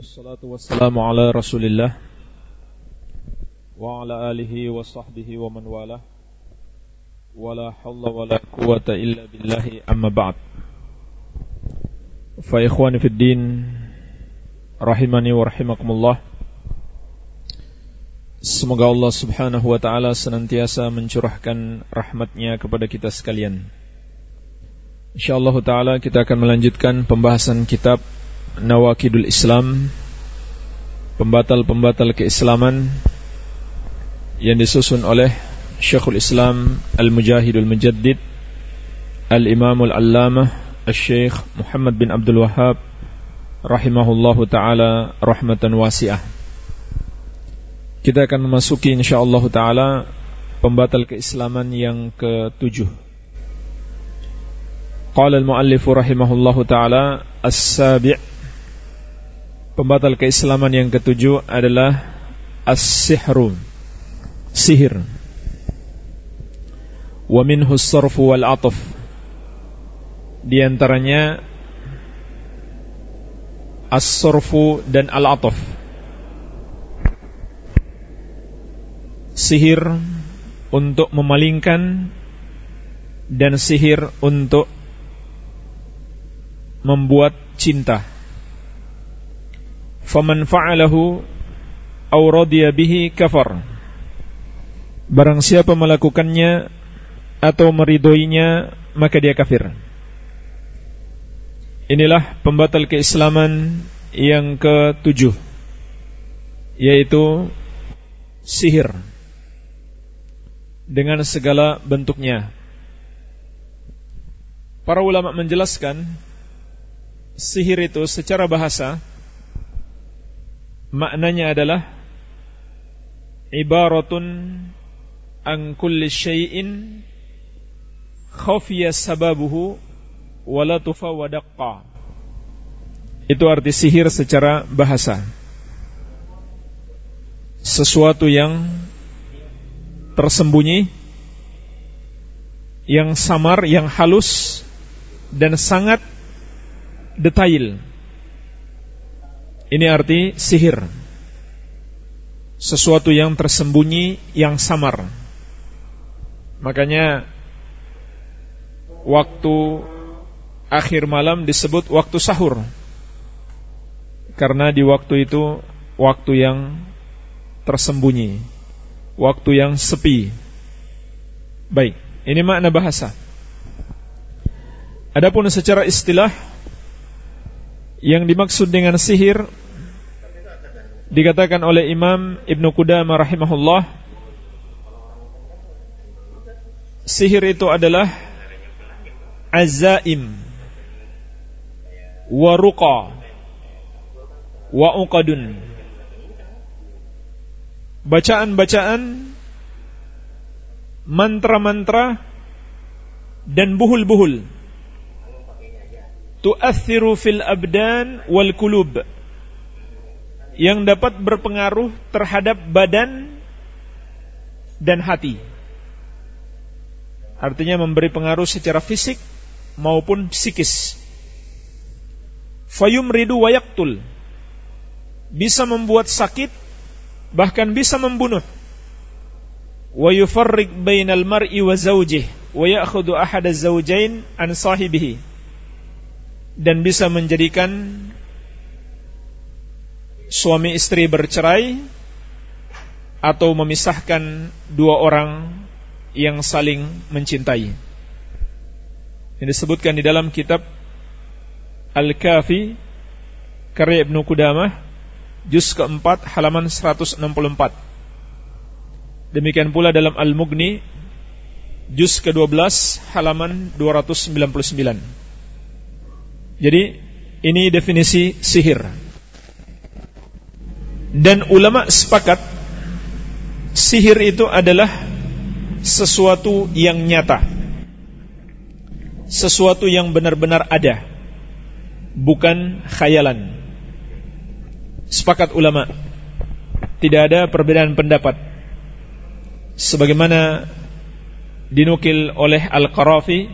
Wassalatu wassalamu ala rasulillah Wa ala alihi wa sahbihi wa man wala. Wa la halla wa la quwata illa billahi amma ba'd. Fa ikhwani fid din Rahimani wa rahimakumullah. Semoga Allah subhanahu wa ta'ala senantiasa mencurahkan rahmatnya kepada kita sekalian. InsyaAllah ta'ala kita akan melanjutkan pembahasan kitab Nawakidul Islam Pembatal-pembatal keislaman Yang disusun oleh Syekhul Islam Al-Mujahidul Mujaddid Al-Imamul Allamah Al-Syekh Muhammad bin Abdul Wahab Rahimahullahu ta'ala Rahmatan wasi'ah kita akan memasuki insyaallah taala pembatal keislaman yang ketujuh. Qala al-muallif rahimahullahu taala as-sabi' Pembatal keislaman yang ketujuh adalah as-sihru. Sihir. Wa minhu as-sarfu wal 'atf. Di antaranya as-sarfu dan al-'atf. sihir untuk memalingkan dan sihir untuk membuat cinta. Faman fa'alahu aw radiya bihi kafar. Barang siapa melakukannya atau meridoinya maka dia kafir. Inilah pembatal keislaman yang ketujuh yaitu sihir dengan segala bentuknya. Para ulama menjelaskan sihir itu secara bahasa maknanya adalah ibaratun an kulli syai'in khafiya sababuhu wala tufa. Itu arti sihir secara bahasa. Sesuatu yang tersembunyi, yang samar, yang halus, dan sangat detail. Ini arti sihir. Sesuatu yang tersembunyi, yang samar. Makanya waktu akhir malam disebut waktu sahur. Karena di waktu itu waktu yang tersembunyi waktu yang sepi. Baik, ini makna bahasa. Adapun secara istilah yang dimaksud dengan sihir dikatakan oleh Imam Ibnu Qudamah rahimahullah sihir itu adalah azaim wa ruqa wa bacaan-bacaan, mantra-mantra dan buhul-buhul. Tu'athiru fil abdan wal kulub yang dapat berpengaruh terhadap badan dan hati. Artinya memberi pengaruh secara fisik maupun psikis. Fayum ridu wayaktul bisa membuat sakit bahkan bisa membunuh wa yufarriq bainal mar'i wa zawjih wa ya'khudhu ahad az-zawjain an sahibihi dan bisa menjadikan suami istri bercerai atau memisahkan dua orang yang saling mencintai. Ini disebutkan di dalam kitab Al-Kafi karya Ibnu Qudamah juz keempat halaman 164. Demikian pula dalam Al-Mughni juz ke-12 halaman 299. Jadi ini definisi sihir. Dan ulama sepakat sihir itu adalah sesuatu yang nyata. Sesuatu yang benar-benar ada. Bukan khayalan sepakat ulama tidak ada perbedaan pendapat sebagaimana dinukil oleh Al-Qarafi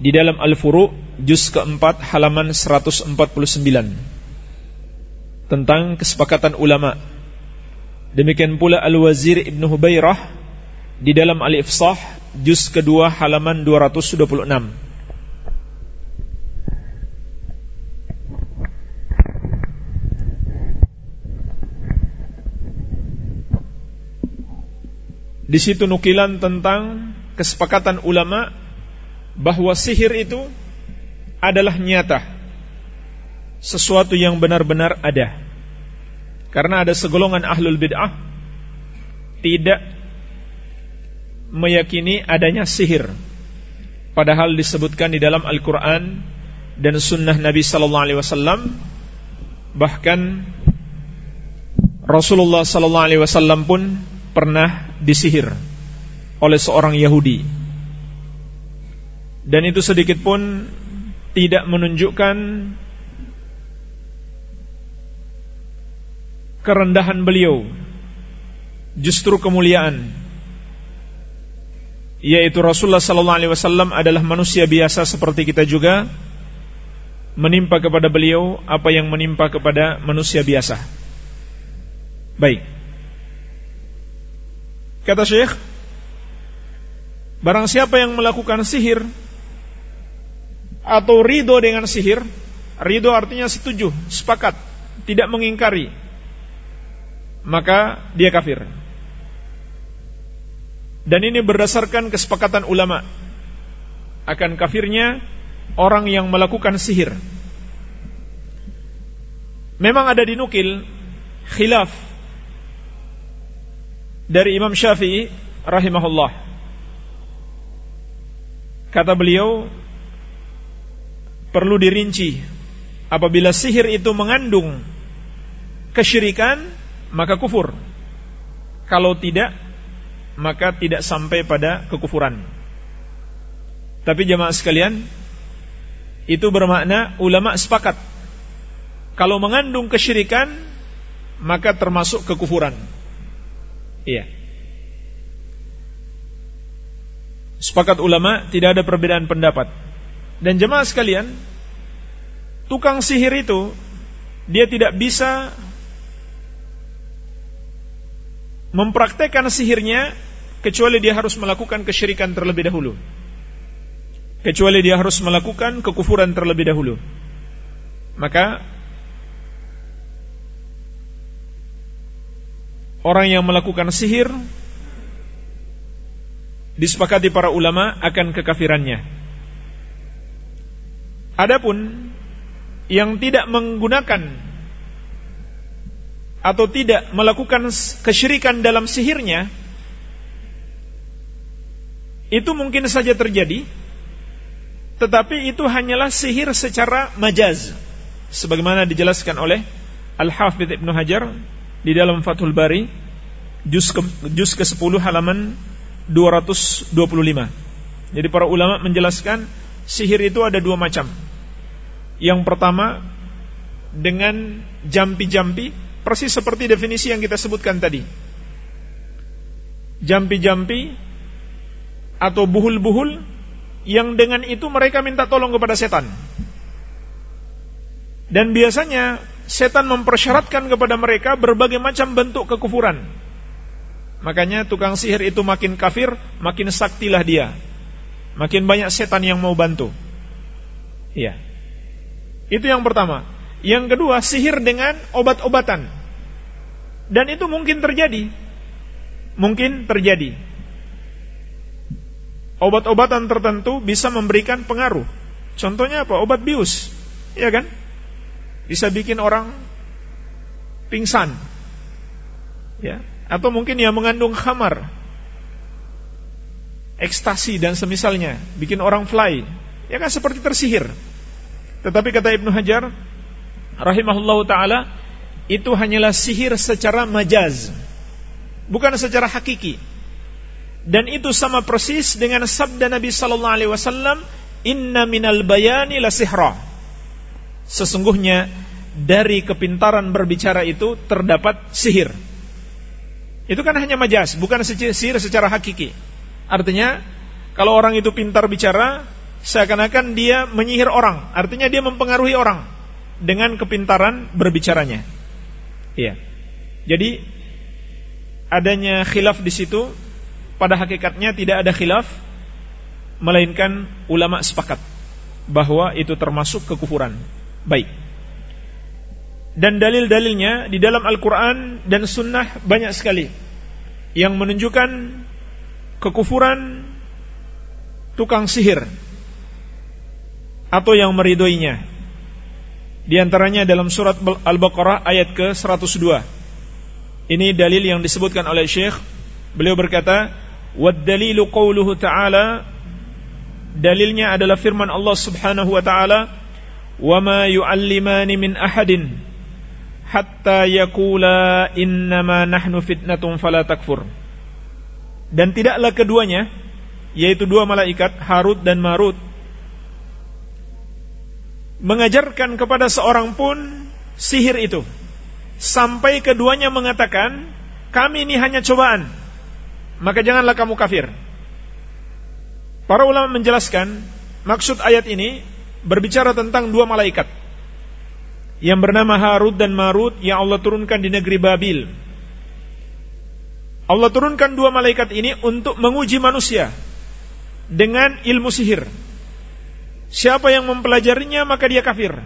di dalam Al-Furu juz keempat halaman 149 tentang kesepakatan ulama. Demikian pula Al-Wazir Ibn Hubairah di dalam Al-Ifsah juz kedua halaman 226. Di situ nukilan tentang kesepakatan ulama bahwa sihir itu adalah nyata. Sesuatu yang benar-benar ada. Karena ada segolongan ahlul bid'ah tidak meyakini adanya sihir. Padahal disebutkan di dalam Al-Quran dan Sunnah Nabi Sallallahu Alaihi Wasallam, bahkan Rasulullah Sallallahu Alaihi Wasallam pun pernah disihir oleh seorang Yahudi. Dan itu sedikit pun tidak menunjukkan kerendahan beliau, justru kemuliaan. Yaitu Rasulullah sallallahu alaihi wasallam adalah manusia biasa seperti kita juga menimpa kepada beliau apa yang menimpa kepada manusia biasa. Baik. Kata Syekh, barang siapa yang melakukan sihir atau ridho dengan sihir, ridho artinya setuju, sepakat, tidak mengingkari, maka dia kafir. Dan ini berdasarkan kesepakatan ulama akan kafirnya orang yang melakukan sihir. Memang ada dinukil khilaf dari Imam Syafi'i rahimahullah. Kata beliau perlu dirinci apabila sihir itu mengandung kesyirikan maka kufur. Kalau tidak maka tidak sampai pada kekufuran. Tapi jemaah sekalian, itu bermakna ulama sepakat kalau mengandung kesyirikan maka termasuk kekufuran. Iya. Sepakat ulama tidak ada perbedaan pendapat. Dan jemaah sekalian, tukang sihir itu dia tidak bisa mempraktekkan sihirnya kecuali dia harus melakukan kesyirikan terlebih dahulu. Kecuali dia harus melakukan kekufuran terlebih dahulu. Maka orang yang melakukan sihir disepakati para ulama akan kekafirannya. Adapun yang tidak menggunakan atau tidak melakukan kesyirikan dalam sihirnya itu mungkin saja terjadi tetapi itu hanyalah sihir secara majaz sebagaimana dijelaskan oleh Al-Hafidh Ibnu Hajar di dalam Fathul Bari juz ke, juz ke-10 halaman 225. Jadi para ulama menjelaskan sihir itu ada dua macam. Yang pertama dengan jampi-jampi persis seperti definisi yang kita sebutkan tadi. Jampi-jampi atau buhul-buhul yang dengan itu mereka minta tolong kepada setan. Dan biasanya setan mempersyaratkan kepada mereka berbagai macam bentuk kekufuran. Makanya tukang sihir itu makin kafir, makin saktilah dia. Makin banyak setan yang mau bantu. Iya. Itu yang pertama. Yang kedua, sihir dengan obat-obatan. Dan itu mungkin terjadi. Mungkin terjadi. Obat-obatan tertentu bisa memberikan pengaruh. Contohnya apa? Obat bius. Iya kan? bisa bikin orang pingsan. Ya, atau mungkin yang mengandung khamar, ekstasi dan semisalnya, bikin orang fly. Ya kan seperti tersihir. Tetapi kata Ibnu Hajar rahimahullahu taala, itu hanyalah sihir secara majaz, bukan secara hakiki. Dan itu sama persis dengan sabda Nabi sallallahu alaihi wasallam, "Inna minal bayani la sihra." sesungguhnya dari kepintaran berbicara itu terdapat sihir. Itu kan hanya majas, bukan sihir secara hakiki. Artinya, kalau orang itu pintar bicara, seakan-akan dia menyihir orang. Artinya dia mempengaruhi orang dengan kepintaran berbicaranya. Iya. Jadi adanya khilaf di situ pada hakikatnya tidak ada khilaf melainkan ulama sepakat bahwa itu termasuk kekufuran. Baik. Dan dalil-dalilnya di dalam Al-Quran dan Sunnah banyak sekali yang menunjukkan kekufuran tukang sihir atau yang meridoinya. Di antaranya dalam surat Al-Baqarah ayat ke-102. Ini dalil yang disebutkan oleh Syekh. Beliau berkata, "Wad dalilu qauluhu ta'ala" Dalilnya adalah firman Allah Subhanahu wa taala, "Wa ma yu'allimani min ahadin hatta yaqula innama nahnu fitnatun fala takfur." Dan tidaklah keduanya, yaitu dua malaikat Harut dan Marut, mengajarkan kepada seorang pun sihir itu sampai keduanya mengatakan kami ini hanya cobaan maka janganlah kamu kafir Para ulama menjelaskan maksud ayat ini berbicara tentang dua malaikat yang bernama Harut dan Marut yang Allah turunkan di negeri Babil. Allah turunkan dua malaikat ini untuk menguji manusia dengan ilmu sihir. Siapa yang mempelajarinya maka dia kafir.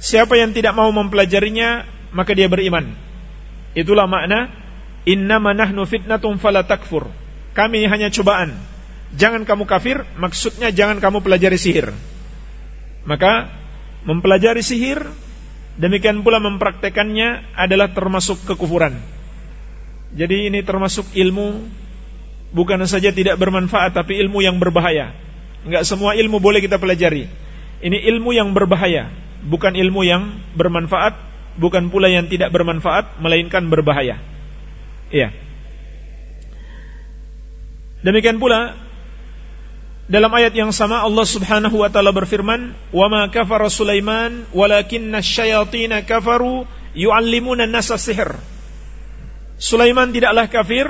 Siapa yang tidak mau mempelajarinya maka dia beriman. Itulah makna innama nahnu fitnatun fala. Kami hanya cobaan jangan kamu kafir, maksudnya jangan kamu pelajari sihir. Maka mempelajari sihir demikian pula mempraktekannya adalah termasuk kekufuran. Jadi ini termasuk ilmu bukan saja tidak bermanfaat tapi ilmu yang berbahaya. Enggak semua ilmu boleh kita pelajari. Ini ilmu yang berbahaya, bukan ilmu yang bermanfaat, bukan pula yang tidak bermanfaat melainkan berbahaya. Iya. Demikian pula dalam ayat yang sama Allah Subhanahu wa taala berfirman, "Wa ma kafara Sulaiman walakinna syayatin kafaru yu'allimuna an-nasa sihr." Sulaiman tidaklah kafir,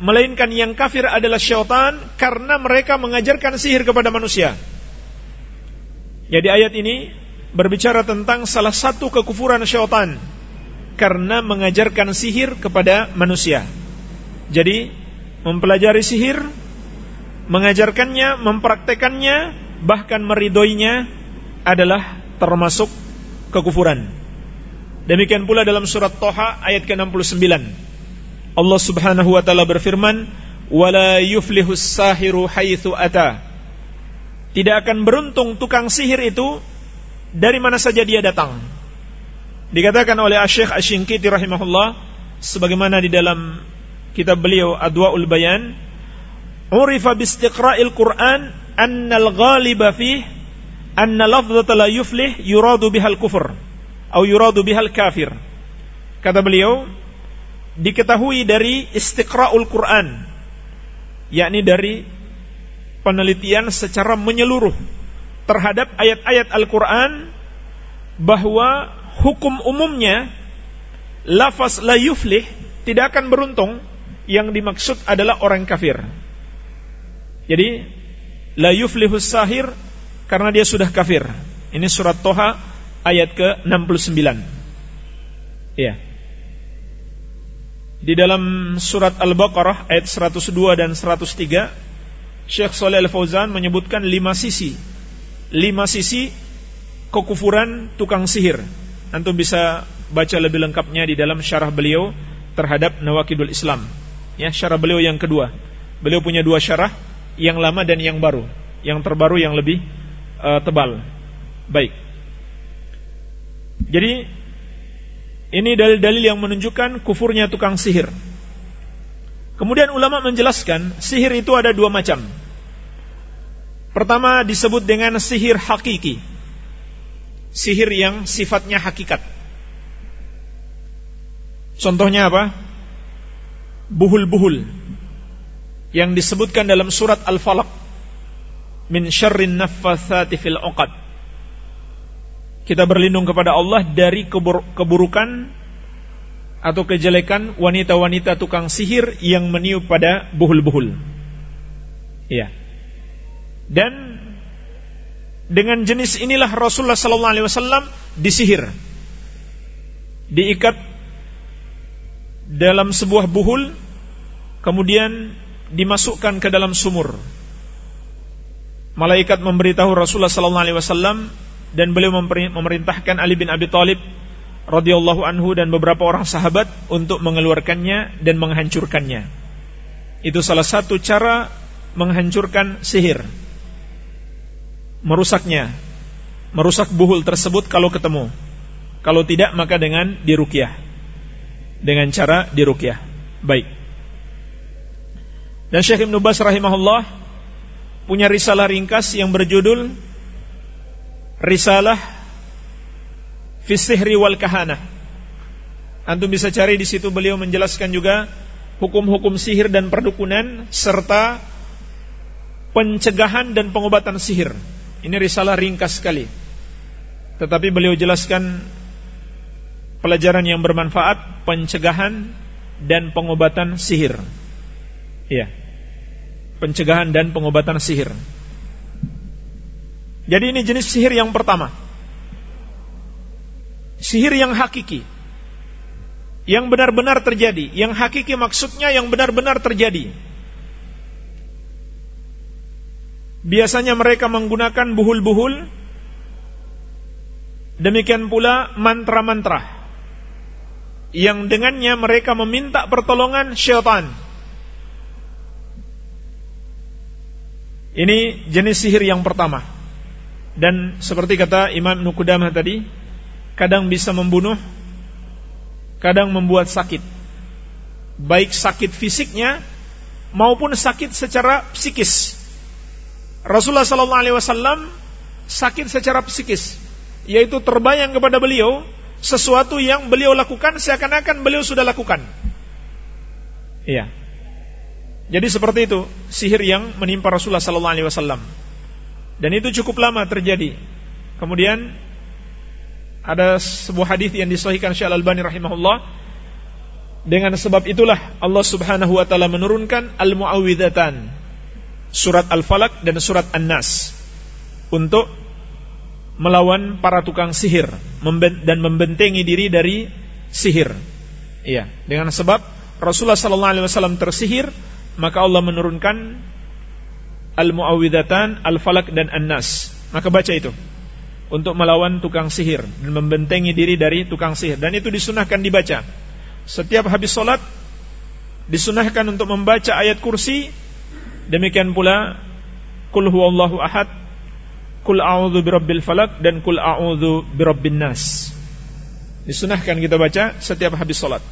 melainkan yang kafir adalah syaitan karena mereka mengajarkan sihir kepada manusia. Jadi ayat ini berbicara tentang salah satu kekufuran syaitan karena mengajarkan sihir kepada manusia. Jadi mempelajari sihir mengajarkannya, mempraktekannya, bahkan meridoinya adalah termasuk kekufuran. Demikian pula dalam surat Toha ayat ke-69. Allah Subhanahu wa taala berfirman, "Wala yuflihus sahiru haitsu ata." Tidak akan beruntung tukang sihir itu dari mana saja dia datang. Dikatakan oleh Asy-Syaikh Asy-Syinkiti rahimahullah sebagaimana di dalam kitab beliau Adwaul Bayan urifa bistiqra'il Qur'an anna al-ghaliba fih anna lafzata la yuflih yuradu bihal kufur atau yuradu bihal kafir. Kata beliau, diketahui dari istiqra'ul Qur'an yakni dari penelitian secara menyeluruh terhadap ayat-ayat Al-Qur'an bahwa hukum umumnya lafaz la yuflih tidak akan beruntung yang dimaksud adalah orang kafir. Jadi la yuflihus sahir karena dia sudah kafir. Ini surat Toha ayat ke-69. Iya. Di dalam surat Al-Baqarah ayat 102 dan 103 Syekh Saleh Al-Fauzan menyebutkan lima sisi lima sisi kekufuran tukang sihir. Antum bisa baca lebih lengkapnya di dalam syarah beliau terhadap Nawakidul Islam. Ya, syarah beliau yang kedua. Beliau punya dua syarah yang lama dan yang baru, yang terbaru yang lebih uh, tebal. Baik. Jadi ini dalil-dalil yang menunjukkan kufurnya tukang sihir. Kemudian ulama menjelaskan sihir itu ada dua macam. Pertama disebut dengan sihir hakiki. Sihir yang sifatnya hakikat. Contohnya apa? Buhul-buhul yang disebutkan dalam surat Al-Falaq min syarrin naffatsati fil 'uqad. Kita berlindung kepada Allah dari kebur keburukan atau kejelekan wanita-wanita tukang sihir yang meniup pada buhul-buhul. Iya. Dan dengan jenis inilah Rasulullah sallallahu alaihi wasallam disihir. Diikat dalam sebuah buhul kemudian dimasukkan ke dalam sumur. Malaikat memberitahu Rasulullah sallallahu alaihi wasallam dan beliau memerintahkan Ali bin Abi Thalib radhiyallahu anhu dan beberapa orang sahabat untuk mengeluarkannya dan menghancurkannya. Itu salah satu cara menghancurkan sihir. Merusaknya. Merusak buhul tersebut kalau ketemu. Kalau tidak maka dengan dirukyah. Dengan cara dirukyah. Baik. Dan Syekh Ibn Bas rahimahullah punya risalah ringkas yang berjudul Risalah Fisihri wal Kahana. Antum bisa cari di situ beliau menjelaskan juga hukum-hukum sihir dan perdukunan serta pencegahan dan pengobatan sihir. Ini risalah ringkas sekali. Tetapi beliau jelaskan pelajaran yang bermanfaat, pencegahan dan pengobatan sihir. Iya pencegahan dan pengobatan sihir. Jadi ini jenis sihir yang pertama. Sihir yang hakiki. Yang benar-benar terjadi. Yang hakiki maksudnya yang benar-benar terjadi. Biasanya mereka menggunakan buhul-buhul. Demikian pula mantra-mantra. Yang dengannya mereka meminta pertolongan syaitan Ini jenis sihir yang pertama. Dan seperti kata Imam Nukudamah tadi, kadang bisa membunuh, kadang membuat sakit. Baik sakit fisiknya maupun sakit secara psikis. Rasulullah wasallam sakit secara psikis, yaitu terbayang kepada beliau sesuatu yang beliau lakukan seakan-akan beliau sudah lakukan. Iya. Jadi seperti itu sihir yang menimpa Rasulullah wasallam. Dan itu cukup lama terjadi. Kemudian ada sebuah hadis yang disahihkan Syekh Al-Albani rahimahullah dengan sebab itulah Allah Subhanahu wa taala menurunkan Al-Muawwidatan surat Al-Falaq dan surat An-Nas untuk melawan para tukang sihir dan membentengi diri dari sihir. Iya, dengan sebab Rasulullah sallallahu alaihi wasallam tersihir maka Allah menurunkan Al-Muawwidatan, Al-Falak dan An-Nas. Maka baca itu untuk melawan tukang sihir dan membentengi diri dari tukang sihir dan itu disunahkan dibaca. Setiap habis solat disunahkan untuk membaca ayat kursi demikian pula Kul huwallahu ahad Kul a'udzu birabbil falak dan Kul a'udzu birabbin nas. Disunahkan kita baca setiap habis solat.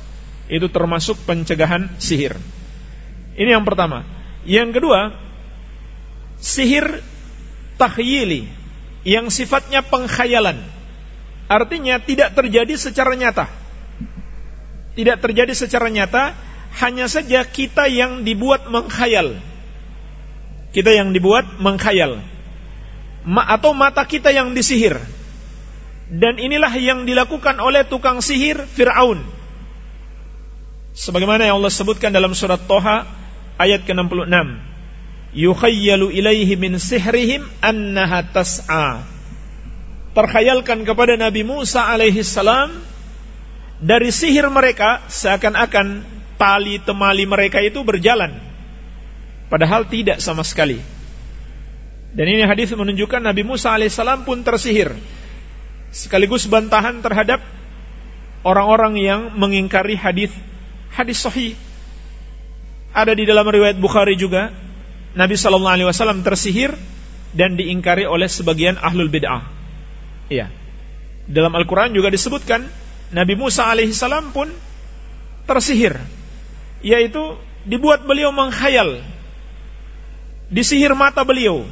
Itu termasuk pencegahan sihir. Ini yang pertama. Yang kedua, sihir tahyili yang sifatnya pengkhayalan. Artinya tidak terjadi secara nyata. Tidak terjadi secara nyata, hanya saja kita yang dibuat mengkhayal. Kita yang dibuat mengkhayal. Ma atau mata kita yang disihir. Dan inilah yang dilakukan oleh tukang sihir Fir'aun. Sebagaimana yang Allah sebutkan dalam surat Toha ayat ke-66 yukhayyalu ilaihi min sihrihim annaha tas'a. Terkhayalkan kepada Nabi Musa alaihi salam dari sihir mereka seakan-akan tali temali mereka itu berjalan padahal tidak sama sekali. Dan ini hadis menunjukkan Nabi Musa alaihissalam pun tersihir sekaligus bantahan terhadap orang-orang yang mengingkari hadis hadis sahih. Ada di dalam riwayat Bukhari juga Nabi Shallallahu Alaihi Wasallam tersihir dan diingkari oleh sebagian ahlul bid'ah. Iya. Dalam Al-Quran juga disebutkan Nabi Musa alaihissalam pun tersihir, yaitu dibuat beliau menghayal, disihir mata beliau,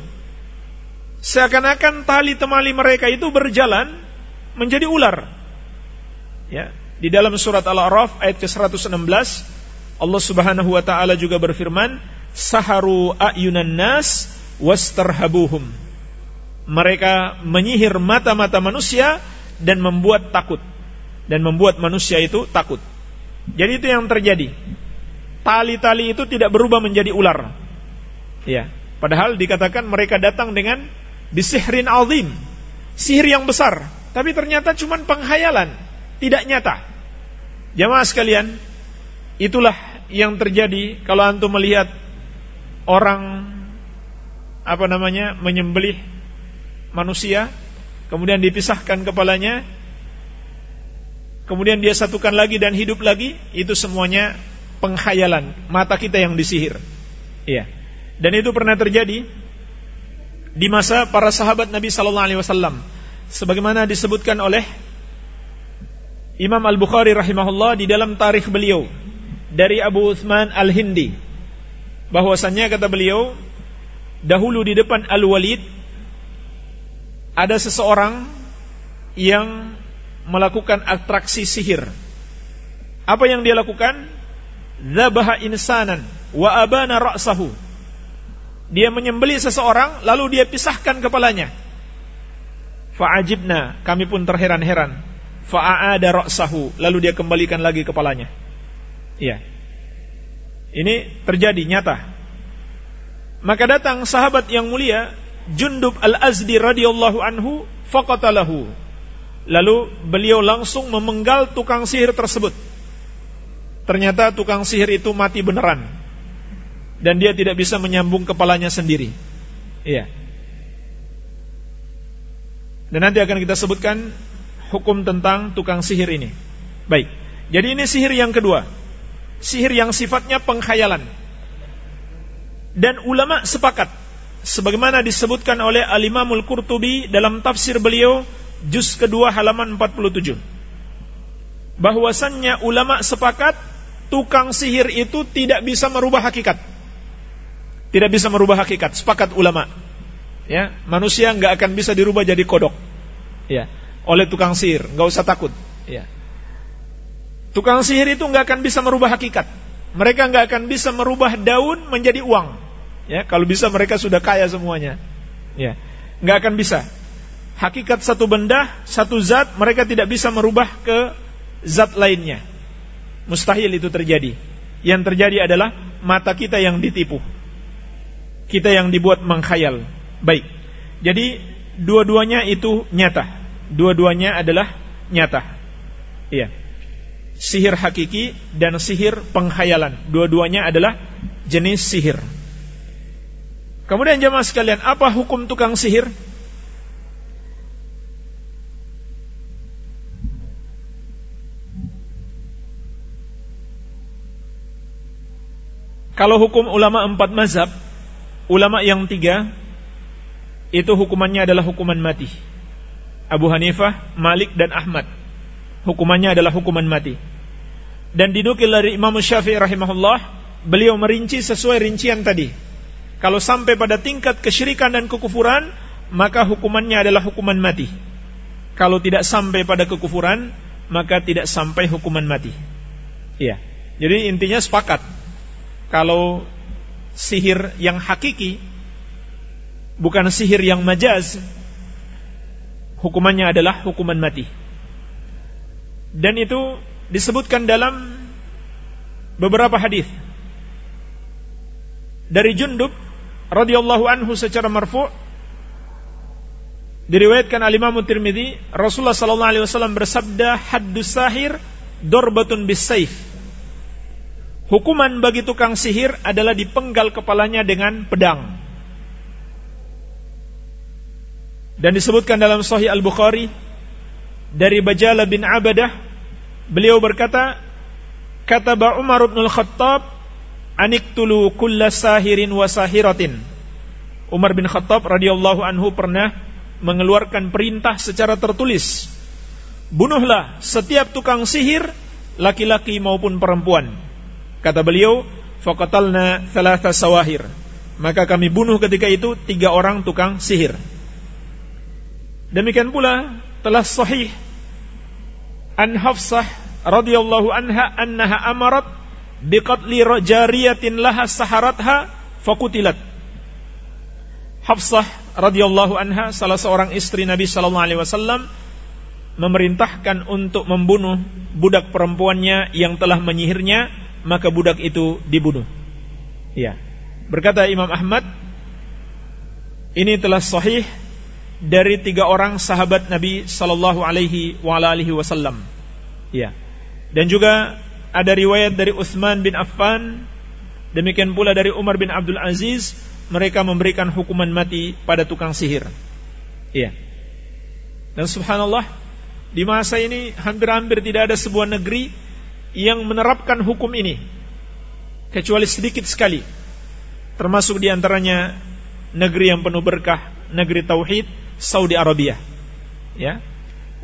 seakan-akan tali temali mereka itu berjalan menjadi ular. Ya, di dalam surat Al-A'raf ayat ke-116 Allah Subhanahu wa taala juga berfirman, "Saharu ayunan nas wastarhabuhum." Mereka menyihir mata-mata manusia dan membuat takut dan membuat manusia itu takut. Jadi itu yang terjadi. Tali-tali itu tidak berubah menjadi ular. Ya, padahal dikatakan mereka datang dengan bisihrin azim, sihir yang besar, tapi ternyata cuma penghayalan, tidak nyata. Jamaah sekalian, itulah yang terjadi kalau antum melihat orang apa namanya menyembelih manusia kemudian dipisahkan kepalanya kemudian dia satukan lagi dan hidup lagi itu semuanya pengkhayalan mata kita yang disihir. Iya. Dan itu pernah terjadi di masa para sahabat Nabi sallallahu alaihi wasallam sebagaimana disebutkan oleh Imam Al-Bukhari rahimahullah di dalam tarikh beliau dari Abu Uthman Al-Hindi bahwasannya kata beliau dahulu di depan Al-Walid ada seseorang yang melakukan atraksi sihir. Apa yang dia lakukan? Zabaha insanan wa abana ra'sahu. Dia menyembeli seseorang lalu dia pisahkan kepalanya. Fa'ajibna, kami pun terheran-heran. Fa'aada ra'sahu, lalu dia kembalikan lagi kepalanya. Iya. Ini terjadi nyata. Maka datang sahabat yang mulia Jundub Al-Azdi radhiyallahu anhu faqatalahu. Lalu beliau langsung memenggal tukang sihir tersebut. Ternyata tukang sihir itu mati beneran. Dan dia tidak bisa menyambung kepalanya sendiri. Iya. Dan nanti akan kita sebutkan hukum tentang tukang sihir ini. Baik. Jadi ini sihir yang kedua. Sihir yang sifatnya pengkhayalan. Dan ulama sepakat sebagaimana disebutkan oleh Al-Imamul Qurtubi dalam tafsir beliau juz kedua halaman 47 bahwasannya ulama sepakat tukang sihir itu tidak bisa merubah hakikat. Tidak bisa merubah hakikat sepakat ulama. Ya manusia nggak akan bisa dirubah jadi kodok. Ya oleh tukang sihir nggak usah takut. Ya tukang sihir itu nggak akan bisa merubah hakikat mereka nggak akan bisa merubah daun menjadi uang Ya, kalau bisa mereka sudah kaya semuanya. Ya, nggak akan bisa. Hakikat satu benda, satu zat, mereka tidak bisa merubah ke zat lainnya. Mustahil itu terjadi. Yang terjadi adalah mata kita yang ditipu. Kita yang dibuat mengkhayal. Baik. Jadi dua-duanya itu nyata. Dua-duanya adalah nyata. Iya. Sihir hakiki dan sihir pengkhayalan. Dua-duanya adalah jenis sihir. Kemudian jemaah sekalian, apa hukum tukang sihir? Kalau hukum ulama empat mazhab, ulama yang tiga, itu hukumannya adalah hukuman mati. Abu Hanifah, Malik, dan Ahmad. Hukumannya adalah hukuman mati. Dan dinukil dari Imam Syafi'i rahimahullah, beliau merinci sesuai rincian tadi kalau sampai pada tingkat kesyirikan dan kekufuran, maka hukumannya adalah hukuman mati. Kalau tidak sampai pada kekufuran, maka tidak sampai hukuman mati. Iya. Jadi intinya sepakat. Kalau sihir yang hakiki bukan sihir yang majaz, hukumannya adalah hukuman mati. Dan itu disebutkan dalam beberapa hadis dari Jundub radhiyallahu anhu secara marfu' diriwayatkan al Imam Tirmizi Rasulullah sallallahu alaihi wasallam bersabda haddus sahir dorbatun bisaif Hukuman bagi tukang sihir adalah dipenggal kepalanya dengan pedang. Dan disebutkan dalam Sahih Al-Bukhari dari Bajala bin Abadah beliau berkata kata Umar bin Al-Khattab aniktulu kulla sahirin wa sahiratin. Umar bin Khattab radhiyallahu anhu pernah mengeluarkan perintah secara tertulis. Bunuhlah setiap tukang sihir laki-laki maupun perempuan. Kata beliau, faqatalna thalatha sawahir. Maka kami bunuh ketika itu tiga orang tukang sihir. Demikian pula telah sahih an Hafsah radhiyallahu anha annaha amarat biqatli jariyatin laha saharatha fakutilat. Hafsah radhiyallahu anha salah seorang istri Nabi sallallahu alaihi wasallam memerintahkan untuk membunuh budak perempuannya yang telah menyihirnya, maka budak itu dibunuh. Ya. Berkata Imam Ahmad, ini telah sahih dari tiga orang sahabat Nabi sallallahu alaihi wasallam. Ya. Dan juga ada riwayat dari Uthman bin Affan, demikian pula dari Umar bin Abdul Aziz, mereka memberikan hukuman mati pada tukang sihir. Iya. Dan subhanallah, di masa ini hampir-hampir tidak ada sebuah negeri yang menerapkan hukum ini kecuali sedikit sekali. Termasuk di antaranya negeri yang penuh berkah, negeri tauhid, Saudi Arabia. Ya.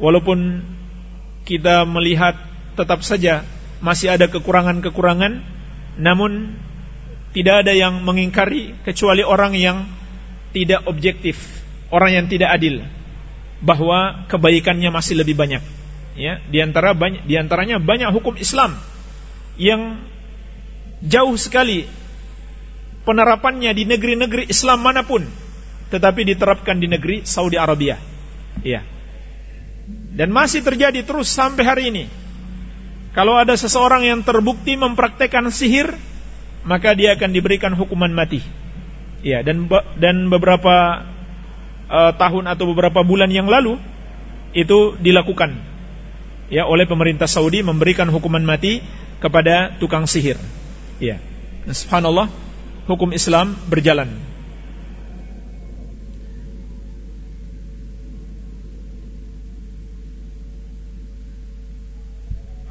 Walaupun kita melihat tetap saja masih ada kekurangan-kekurangan, namun tidak ada yang mengingkari kecuali orang yang tidak objektif, orang yang tidak adil bahwa kebaikannya masih lebih banyak. Ya, di antara banyak di antaranya banyak hukum Islam yang jauh sekali penerapannya di negeri-negeri Islam mana pun tetapi diterapkan di negeri Saudi Arabia. Ya. Dan masih terjadi terus sampai hari ini. Kalau ada seseorang yang terbukti mempraktekkan sihir, maka dia akan diberikan hukuman mati. Ya, dan dan beberapa uh, tahun atau beberapa bulan yang lalu itu dilakukan ya oleh pemerintah Saudi memberikan hukuman mati kepada tukang sihir. Ya. Subhanallah, hukum Islam berjalan.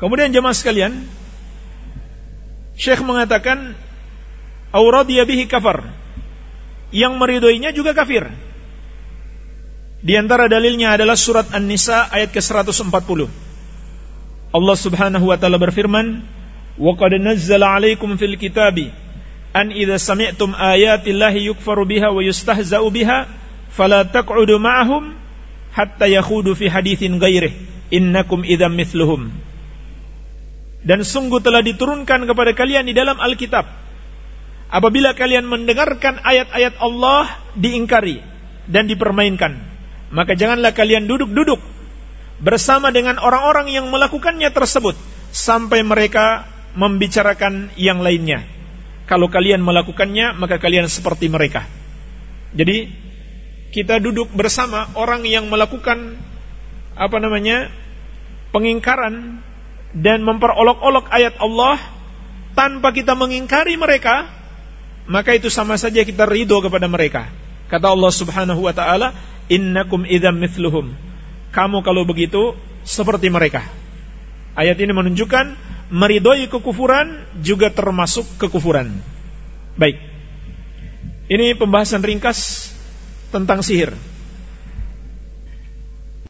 Kemudian jemaah sekalian, Syekh mengatakan auradiya bihi kafar. Yang meridoinya juga kafir. Di antara dalilnya adalah surat An-Nisa ayat ke-140. Allah Subhanahu wa taala berfirman, "Wa qad nazzala 'alaikum fil kitabi an idza sami'tum ayati llahi yukfaru biha wa yustahza'u biha fala taq'udu ma'ahum hatta yakhudu fi haditsin ghairihi innakum idzam mithluhum." Dan sungguh telah diturunkan kepada kalian di dalam Alkitab. Apabila kalian mendengarkan ayat-ayat Allah diingkari dan dipermainkan, maka janganlah kalian duduk-duduk bersama dengan orang-orang yang melakukannya tersebut sampai mereka membicarakan yang lainnya. Kalau kalian melakukannya, maka kalian seperti mereka. Jadi kita duduk bersama orang yang melakukan apa namanya pengingkaran dan memperolok-olok ayat Allah tanpa kita mengingkari mereka, maka itu sama saja kita ridho kepada mereka. Kata Allah Subhanahu wa taala, "Innakum idzam mithluhum." Kamu kalau begitu seperti mereka. Ayat ini menunjukkan meridhoi kekufuran juga termasuk kekufuran. Baik. Ini pembahasan ringkas tentang sihir.